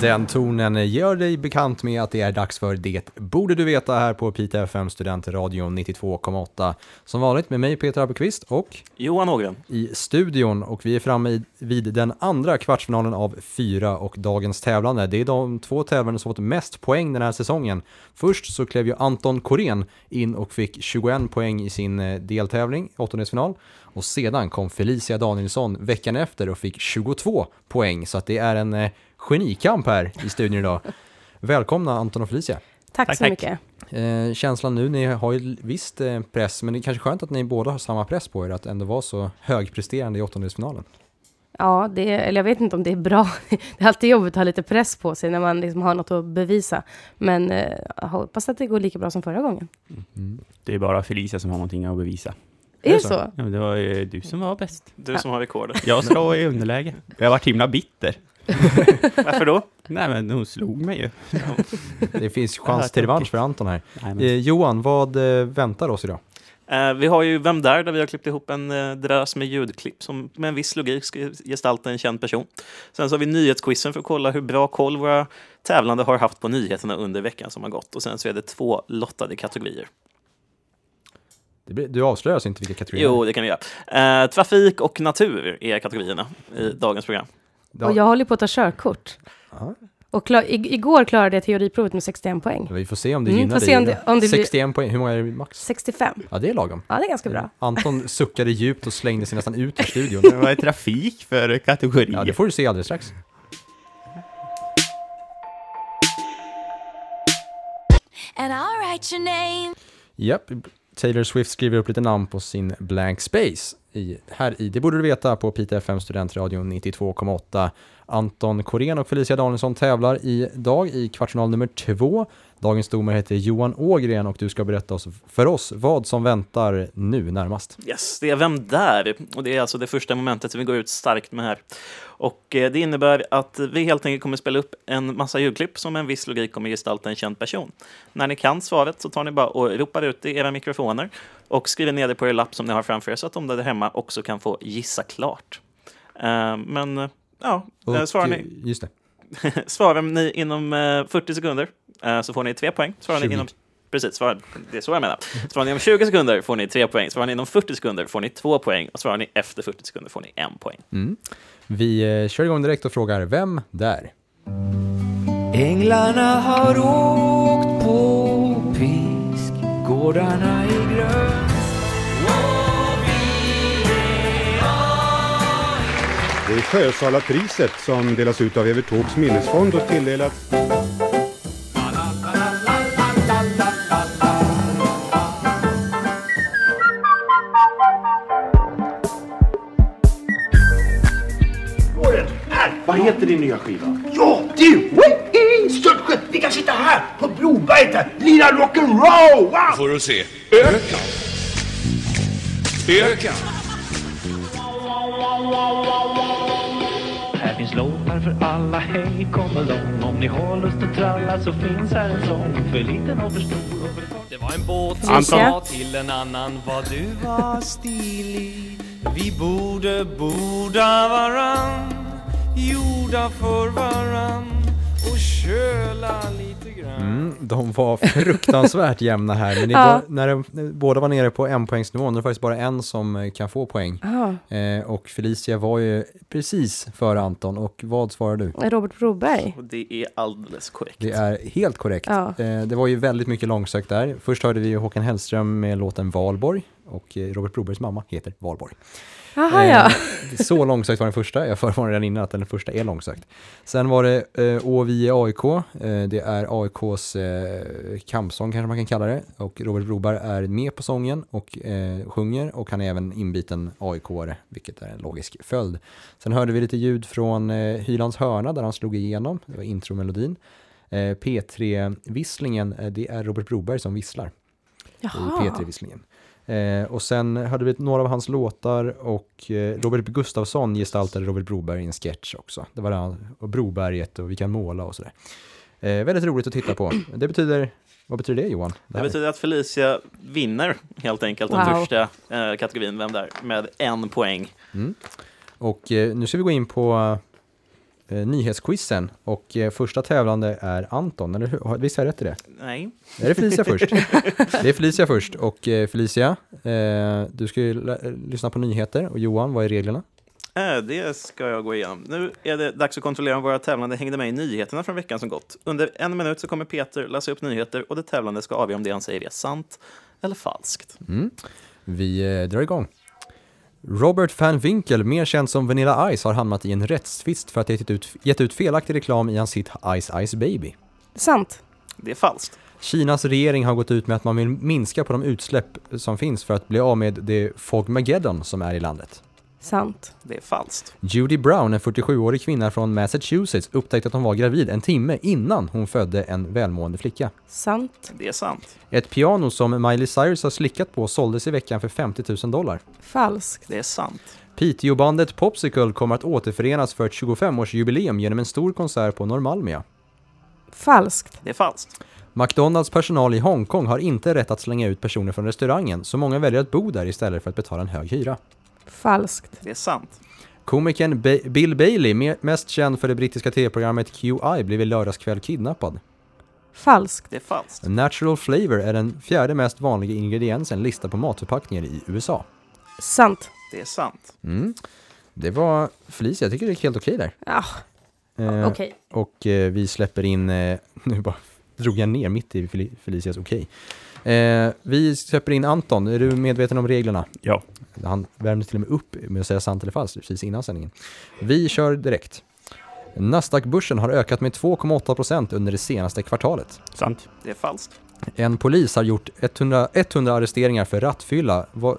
Den tonen gör dig bekant med att det är dags för Det borde du veta här på Piteå FM Studentradion 92,8. Som vanligt med mig Peter Appelqvist och Johan Ågren. i studion och vi är framme vid den andra kvartsfinalen av fyra och dagens tävlande. Det är de två tävlande som fått mest poäng den här säsongen. Först så klev ju Anton Korén in och fick 21 poäng i sin eh, deltävling, åttondelsfinal. Och sedan kom Felicia Danielsson veckan efter och fick 22 poäng. Så att det är en eh, genikamp här i studion idag. Välkomna Anton och Felicia. Tack, Tack, så tack. mycket. Eh, känslan nu, ni har ju visst eh, press, men det är kanske skönt att ni båda har samma press på er, att ändå vara så högpresterande i åttondelsfinalen. Ja, det eller jag vet inte om det är bra. Det är alltid jobbigt att ha lite press på sig när man liksom har något att bevisa. Men eh, jag hoppas att det går lika bra som förra gången. Det är bara Felicia som har någonting att bevisa. Är det så? så? Ja, det var ju du som var bäst. Du som har rekordet. Jag slår i underläge. Jag har varit himla bitter. Varför då? Nej, men hon slog mig ju. Det finns chans till revansch för Anton här. Nej, men, Eh, Johan, vad eh, väntar oss idag? Eh, vi har ju Vem där? Där vi har klippt ihop en eh, drös med ljudklipp som med en viss logik ska gestalta en känd person. Sen så har vi nyhetsquizen för att kolla hur bra koll våra tävlande har haft på nyheterna under veckan som har gått. Och sen så är det två lottade kategorier. Blir, du avslöjar alltså inte vilka kategorier Jo, det kan vi göra. Eh, trafik och natur är kategorierna i dagens program. Och jag håller på att ta körkort. Ja. Och klar, ig- igår klarade jag teoriprovet med 61 poäng. Vi får se om det Mm, gynnar dig. om det- om det blir- 61 poäng, hur många är det max? 65. Ja, det är lagom. Ja, det är ganska bra. Anton suckade djupt och slängde sig nästan ut ur studion. Vad är trafik för kategorier? Ja, det får du se alldeles strax. And I'll write your name. Japp, Taylor Swift skriver upp lite namn på sin blank space. I, här i Det borde du veta på Piteå FM Studentradion 92,8. Anton Korén och Felicia Danielsson tävlar idag i kvartsfinal nummer två. Dagens domare heter Johan Ågren och du ska berätta oss, för oss vad som väntar nu närmast. Yes, det är Vem där? Och det är alltså det första momentet som vi går ut starkt med här. Och eh, det innebär att vi helt enkelt kommer spela upp en massa ljudklipp som med en viss logik kommer gestalta en känd person. När ni kan svaret så tar ni bara och ropar ut det i era mikrofoner och skriver ner det på er lapp som ni har framför er så att de där hemma också kan få gissa klart. Eh, men eh, ja, Och, svarar ni, Just det. svarar ni inom eh, 40 sekunder så får ni tre poäng. Svarar 20. ni inom Precis, svarar, det är så jag menar. Svarar ni inom 20 sekunder får ni tre poäng. Svarar ni inom 40 sekunder får ni två poäng. Och svarar ni efter 40 sekunder får ni en poäng. Mm. Vi eh, kör igång direkt och frågar vem där? Änglarna har åkt på pisk, gårdarna är grön. Det är Sjösalapriset som delas ut av Evert Taubes minnesfond och tilldelats skiva? Ja, du! Störtsjö! Vi kan sitta här på Broberget här. Lira rock'n'roll! Wow! Får du se. Öka. Öka. Här finns låtar för alla, hej kom along. Om ni har lust att tralla så finns här en sång för liten och för stor och för Det var en båt som sa till en annan vad du var stilig. Vi borde borda varann, gjorda för varann och köla lite grann. Mm, de var fruktansvärt jämna här, men Ja. var, när de, båda var nere på en poängsnivån, det är faktiskt bara en som eh, kan få poäng. Ja, Eh, och Felicia var ju precis före Anton, och vad svarar du? Robert Broberg. Det är alldeles korrekt. Det är helt korrekt. Ja. Eh, det var ju väldigt mycket långsökt där. Först hörde vi Håkan Hellström med låten Valborg, och Robert Brobergs mamma heter Valborg. Jaha, ja. Eh, så långsökt var den första, jag förvarnade redan innan att den första är långsökt. Sen var det eh, Å vi är AIK, eh, det är AIKs eh, kampsång kanske man kan kalla det. Och Robert Broberg är med på sången och eh, sjunger och han är även inbiten AIK-are, vilket är en logisk följd. Sen hörde vi lite ljud från eh, Hylands hörna där han slog igenom, det var intromelodin. Eh, P3-visslingen, eh, det är Robert Broberg som visslar i Jaha. P3-visslingen. Eh, och sen hade vi några av hans låtar och eh, Robert Gustafsson gestaltade Robert Broberg i en sketch också. Det var han, och Broberget och vi kan måla och sådär. Eh, väldigt roligt att titta på. Det betyder, vad betyder det Johan? Det betyder att Felicia vinner helt enkelt den Wow. första eh, kategorin, Vem där? med en poäng. Mm. Och eh, nu ska vi gå in på eh, nyhetsquizen och eh, första tävlande är Anton, eller hur? Visst har jag rätt i det? Nej. Är det Felicia först? det är Felicia först och eh, Felicia, eh, du ska ju lyssna på nyheter och Johan, vad är reglerna? Eh, Det ska jag gå igenom. Nu är det dags att kontrollera om våra tävlande hängde med i nyheterna från veckan som gått. Under en minut så kommer Peter läsa upp nyheter och det tävlande ska avgöra om det han säger är sant eller falskt. Mm. Vi eh, drar igång. Robert Van Winkle, mer känd som Vanilla Ice, har hamnat i en rättstvist för att ha gett ut, gett ut felaktig reklam i hans hit Ice Ice Baby. Sant. Det är falskt. Kinas regering har gått ut med att man vill minska på de utsläpp som finns för att bli av med det Fogmageddon som är i landet. Sant. Det är falskt. Judy Brown, en 47-årig kvinna från Massachusetts, upptäckte att hon var gravid en timme innan hon födde en välmående flicka. Sant. Det är sant. Ett piano som Miley Cyrus har slickat på såldes i veckan för 50 000 dollar. Falskt. Det är sant. Piteå-bandet Popsicle kommer att återförenas för ett 25-årsjubileum genom en stor konsert på Norrmalmia. Falskt. Det är falskt. McDonalds personal i Hongkong har inte rätt att slänga ut personer från restaurangen, så många väljer att bo där istället för att betala en hög hyra. Falskt. Det är sant. Komikern Ba- Bill Bailey, me- mest känd för det brittiska tv-programmet QI, blev i lördagskväll kidnappad. Falskt. Det är falskt. Natural flavor är den fjärde mest vanliga ingrediensen listad på matförpackningar i USA. Sant. Det är sant. Mm. Det var Felicia, jag tycker det gick helt okej där. Ja. Eh, okej. Och eh, vi släpper in, eh, nu bara drog jag ner mitt i Fel- Felicias okej. Eh, vi släpper in Anton, är du medveten om reglerna? Ja. Han värmde till och med upp med att säga sant eller falskt precis innan sändningen. Vi kör direkt. Nasdaq-börsen har ökat med 2,8% under det senaste kvartalet. Sant. Det är falskt. En polis har gjort 100, 100 arresteringar för rattfylla. Var,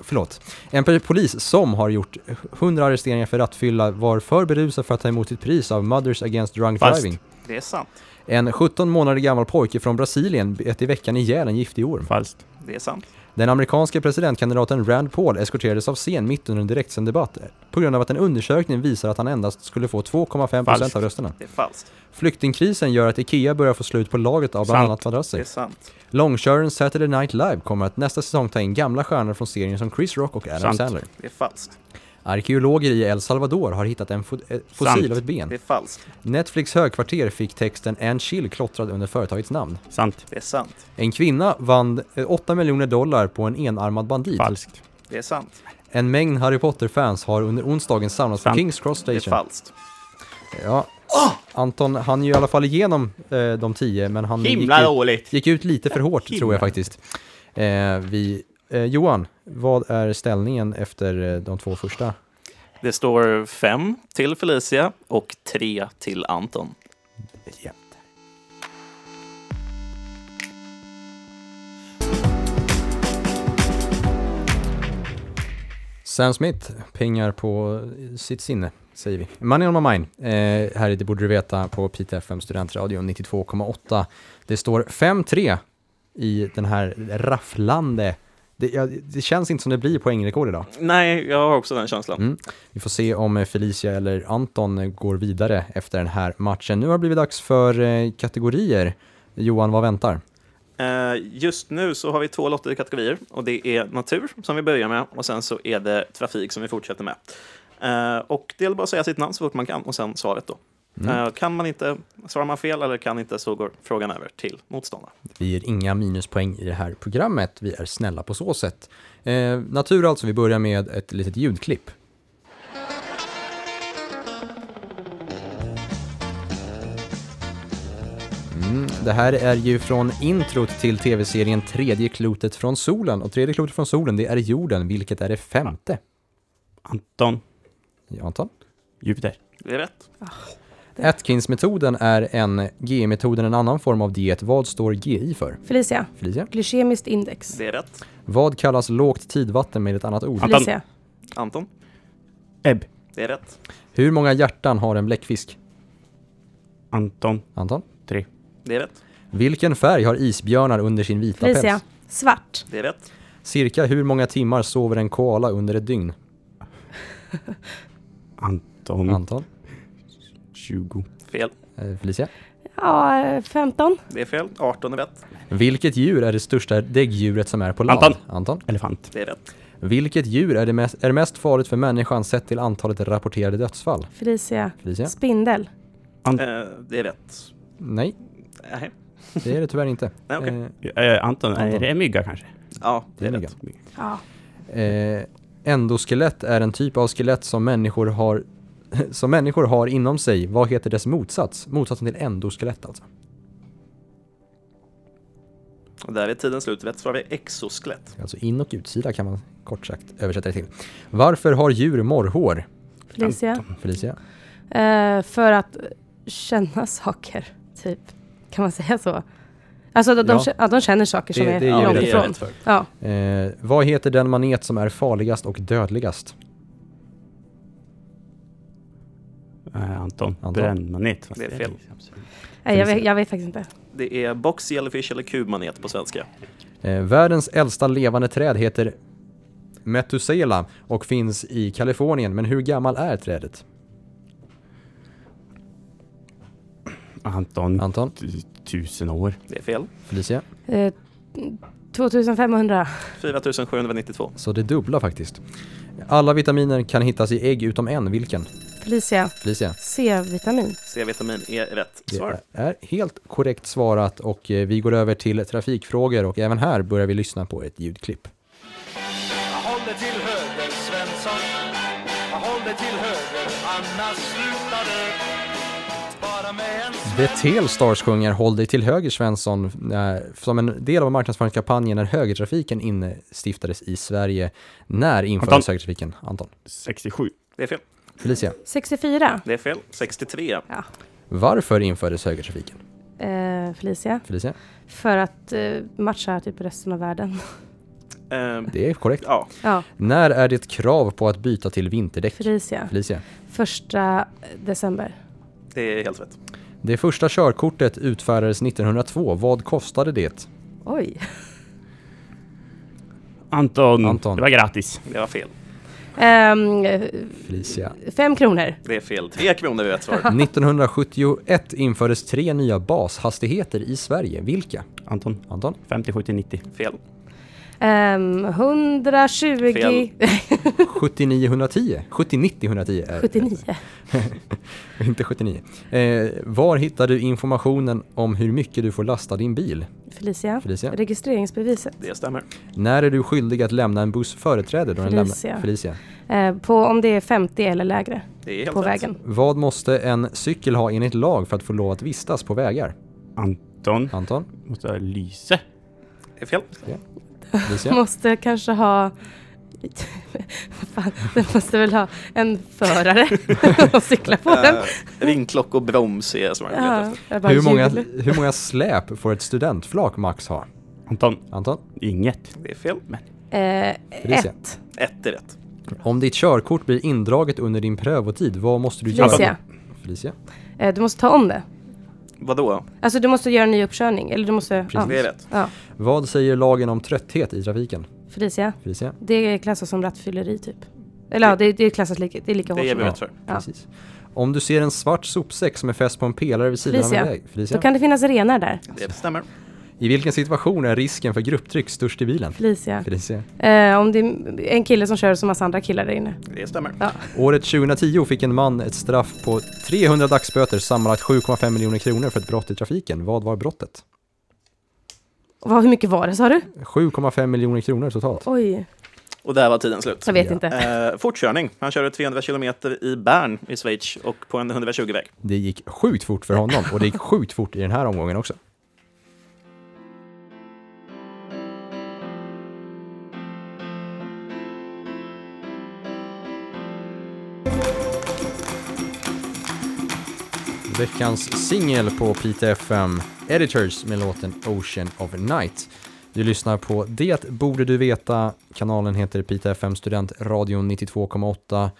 förlåt. En polis som har gjort 100 arresteringar för rattfylla var för berusad för att ta emot sitt pris av Mothers Against Drunk Falskt. Driving. Det är sant. En 17 månader gammal pojke från Brasilien bet i veckan ihjäl en giftig orm. Falskt. Det är sant. Den amerikanska presidentkandidaten Rand Paul eskorterades av scen mitt under en direktsänd debatt på grund av att en undersökning visar att han endast skulle få 2,5% Falskt. av rösterna. Det är falskt. Flyktingkrisen gör att IKEA börjar få slut på lagret av bland Sant. annat Det är madrasser. sant. Långköraren Saturday Night Live kommer att nästa säsong ta in gamla stjärnor från serien som Chris Rock och Adam Sant. Sandler. Det är falskt. Arkeologer i El Salvador har hittat en fo- eh, fossil Sant. av ett ben. Det är falskt. Netflix högkvarter fick texten “And chill” klottrad under företagets namn. Sant. Det är sant. En kvinna vann eh, 8 miljoner dollar på en enarmad bandit. Falskt. Det är sant. En mängd Harry Potter-fans har under onsdagen samlats på Sant. Kings Cross Det är Station. falskt. Ja. Anton, han är ju i alla fall igenom eh, de tio, men han Himla gick, ut, dåligt. gick ut lite för hårt tror jag faktiskt. Eh, vi, eh, Johan, vad är ställningen efter eh, de två första? Det står fem till Felicia och tre till Anton. Sam Smith, pengar på sitt sinne, säger vi. Money on my mind, eh, här i Det borde du veta på Pite FM Studentradio 92,8. Det står 5-3 i den här rafflande, det, ja, det känns inte som det blir poängrekord idag. Nej, jag har också den känslan. Mm. Vi får se om eh, Felicia eller Anton eh, går vidare efter den här matchen. Nu har det blivit dags för eh, kategorier. Johan, vad väntar? Just nu så har vi två lotter i kategorier och det är natur som vi börjar med och sen så är det trafik som vi fortsätter med. Och det gäller bara att säga sitt namn så fort man kan och sen svaret då. Mm. Eh, Kan man inte, svarar man fel eller kan inte så går frågan över till motståndaren. Vi ger inga minuspoäng i det här programmet. Vi är snälla på så sätt. Eh, natur alltså, vi börjar med ett litet ljudklipp. Mm, det här är ju från introt till tv-serien Tredje klotet från solen. Och tredje klotet från solen, det är jorden, vilket är det femte. Anton. Ja, Anton? Jupiter. Det är rätt. Atkins-metoden är en, GI-metoden en annan form av diet. Vad står GI för? Felicia. Felicia? Glykemiskt index. Det är rätt. Vad kallas lågt tidvatten med ett annat ord? Felicia. Anton? Ebb. Det är rätt. Hur många hjärtan har en bläckfisk? Anton. Anton? Tre. Det är rätt. Vilken färg har isbjörnar under sin vita Felicia. päls? Svart. Det är rätt. Cirka hur många timmar sover en koala under ett dygn? Anton. Anton? 20. Fel. Eh, Felicia? Ja, eh, 15. Det är fel. 18 är rätt. Vilket djur är det största däggdjuret som är på land? Anton. Anton? Elefant. Det är rätt. Vilket djur är, det mest, är mest farligt för människan sett till antalet rapporterade dödsfall? Felicia. Felicia? Spindel. Eh, det är rätt. Nej, Nej. det är det tyvärr inte. Nej, okej. Eh, Eh, Anton, Anton. är det mygga kanske? Ja, det är det är rätt. Ja. Eh, endoskelett är en typ av skelett som människor har som människor har inom sig. Vad heter dess motsats? Motsatsen till endoskelett alltså. Och där är tiden slut. Rätt svar är exoskelett. Alltså in och utsida kan man kort sagt översätta det till. Varför har djur morrhår? Felicia. Felicia? Eh, för att känna saker, typ. Kan man säga så? Alltså att de, Ja. de känner saker som Det- är det ger långt ifrån. Ja. Eh, vad heter den manet som är farligast och dödligast? Eh, Anton. Anton. Brännmanet. Det är fel. Nej, jag, vet, jag vet faktiskt inte. Det är box, jellyfish eller kubmanet på svenska. Eh, världens äldsta levande träd heter Methuselah och finns i Kalifornien. Men hur gammal är trädet? Anton. Anton? Tusen år. Det är fel. Felicia? Eh, 2500. 4792. Så det dubbla faktiskt. Alla vitaminer kan hittas i ägg utom en. Vilken? Felicia. Felicia? C-vitamin. C-vitamin är rätt Det svar. är helt korrekt svarat och eh, vi går över till trafikfrågor och även här börjar vi lyssna på ett ljudklipp. Jag håller till höger, Svensson. Jag håller till höger, annars slutar det. Bara med en The Telstars sjunger Håll dig till höger Svensson eh, som en del av marknadsföringskampanjen när högertrafiken instiftades i Sverige. När infördes Anton. högertrafiken? Anton? 67. Det är fel. Felicia? 64. Det är fel. 63. Varför infördes högertrafiken? Eh, Felicia. Felicia? För att eh, matcha typ resten av världen. Eh, Det är korrekt. ja, Ja. När är det ett krav på att byta till vinterdäck? Felicia. Felicia? Första december. det är helt rätt. Det första körkortet utfärdades 1902. Vad kostade det? Oj. Anton. Anton. Det var gratis. Det var fel. Eh, Felicia? fem kronor. Det är fel. Tre kronor är rätt svar. 1971 infördes tre nya bashastigheter i Sverige. Vilka? Anton. Anton? 50, 70, 90. Fel. Um, 120... Fel. 79 110? 70 90 110 är 79. inte 79. Eh, var hittar du informationen om hur mycket du får lasta din bil? Felicia. Felicia? Registreringsbeviset. Det stämmer. När är du skyldig att lämna en buss företräde? Då den Felicia. lämnar? Felicia. Eh, på om det är 50 eller lägre Det är helt på rätt. vägen. Vad måste en cykel ha enligt lag för att få lov att vistas på vägar? Anton. Anton? Måste ha lyse. Det är fel. Felicia? Måste kanske ha... Fan, den måste väl ha en förare och cykla på den. Uh, ringklock och broms är svaret. Ja, Hur många, hur många släp får ett studentflak max ha? Anton. Anton? Inget. Det är fel. Eh, Felicia. ett. Ett är rätt. Om ditt körkort blir indraget under din prövotid, vad måste du Felicia. göra? Felicia? Eh, du måste ta om det. Vadå? Alltså du måste göra en ny uppkörning. Eller du måste... Ja. Det är rätt. ja. Vad säger lagen om trötthet i trafiken? Felicia. Felicia? Det klassas som rattfylleri typ. Eller ja, det, det klassas lika, det är lika Det hårt ger som vi rätt för. Ja. Precis. Om du ser en svart sopsäck som är fäst på en pelare vid sidan av Felicia. en väg. Felicia? Då kan det finnas renar där. Det stämmer. I vilken situation är risken för grupptryck störst i bilen? Felicia. Felicia. Eh, om det är en kille som kör som massa andra killar där inne. Det stämmer. Ja. Året 2010 fick en man ett straff på 300 dagsböter, sammanlagt 7,5 miljoner kronor för ett brott i trafiken. Vad var brottet? Vad, hur mycket var det sa du? 7,5 miljoner kronor totalt. Oj, Och där var tiden slut. jag vet Ja. inte. Eh, fortkörning. Han körde 300 kilometer i Bern i Schweiz och på en 120-väg. Det gick sjukt fort för honom och det gick sjukt fort i den här omgången också. Veckans singel på PTFM, Editors med låten Ocean of Night. Du lyssnar på Det borde du veta. Kanalen heter PTFM Studentradion 92,8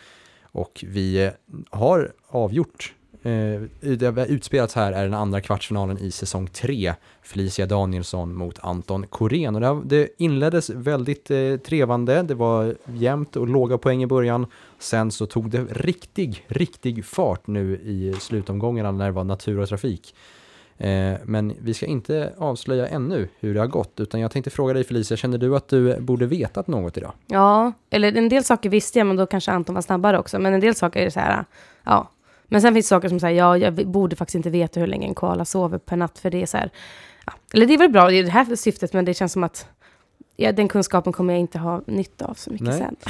och vi har avgjort Eh, det har utspelats här är den andra kvartsfinalen i säsong 3. Felicia Danielsson mot Anton Korén. Och det, inleddes väldigt eh, trevande, det var jämnt och låga poäng i början. Sen så tog det riktig, riktig fart nu i slutomgångarna när det var natur och trafik. Eh, men vi ska inte avslöja ännu hur det har gått, utan jag tänkte fråga dig Felicia, känner du att du borde vetat något idag? Ja, eller en del saker visste jag, men då kanske Anton var snabbare också. Men en del saker är så här, ja. Men sen finns det saker som säger, ja, jag borde faktiskt inte veta hur länge en koala sover per natt, för det är så här, ja. Eller det är väl bra, det är det här syftet, men det känns som att ja, den kunskapen kommer jag inte ha nytta av så mycket Nej. sen.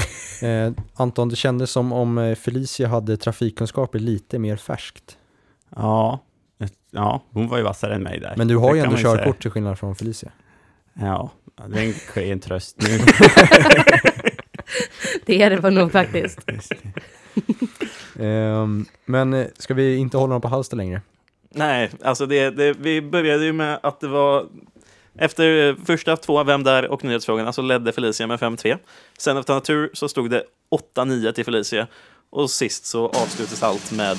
Eh, Anton, det kändes som om eh, Felicia hade trafikkunskaper lite mer färskt. Ja, ja, hon var ju vassare än mig där. Men du har Det ju ändå körkort till skillnad från Felicia. Ja, det är en klen tröst nu. Det är det nog faktiskt. Ehm, men eh, ska vi inte hålla dem på halster längre? Nej, alltså det, det, vi började ju med att det var efter första två Vem där? och nyhetsfrågorna så ledde Felicia med 5-3. Sen efter natur så stod det 8-9 till Felicia. Och sist så avslutades allt med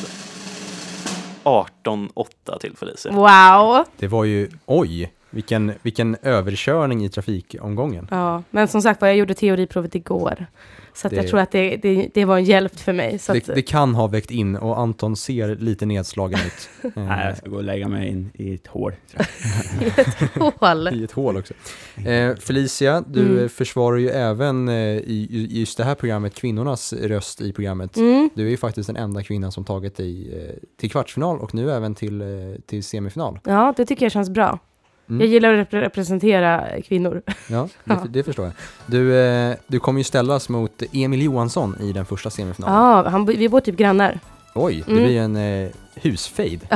18-8 till Felicia. Wow! Det var ju, oj, vilken, vilken överkörning i trafikomgången. Ja, men som sagt var, jag gjorde teoriprovet igår. Så att Det- jag tror att det, det, det var en hjälp för mig. Så att, Det, det kan ha väckt in och Anton ser lite nedslagen ut. Eh, Nej, jag ska gå och lägga mig in i ett hål. tror hål. I ett hål också. Eh, Felicia, du Mm. försvarar ju även eh, i, i just det här programmet kvinnornas röst i programmet. Mm. Du är ju faktiskt den enda kvinnan som tagit dig eh, till kvartsfinal och nu även till, eh, till semifinal. Ja, det tycker jag känns bra. Mm. Jag gillar att repre- representera kvinnor. Ja, det, Ja. det förstår jag. Du, eh, du kommer ju ställas mot Emil Johansson i den första semifinalen. Ja, han, vi bor typ grannar. Oj, det Mm. blir en eh, husfejd.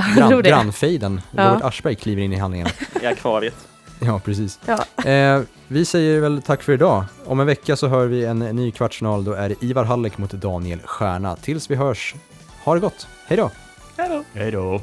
Grannfejden. Ja. Robert Aschberg kliver in i handlingen. I akvariet. Ja, precis. Ja. Eh, vi säger väl tack för idag. Om en vecka så hör vi en ny kvartsfinal. Då är det Ivar Hallek mot Daniel Stjärna. Tills vi hörs, ha det gott. Hej då! Hej då! Hej då!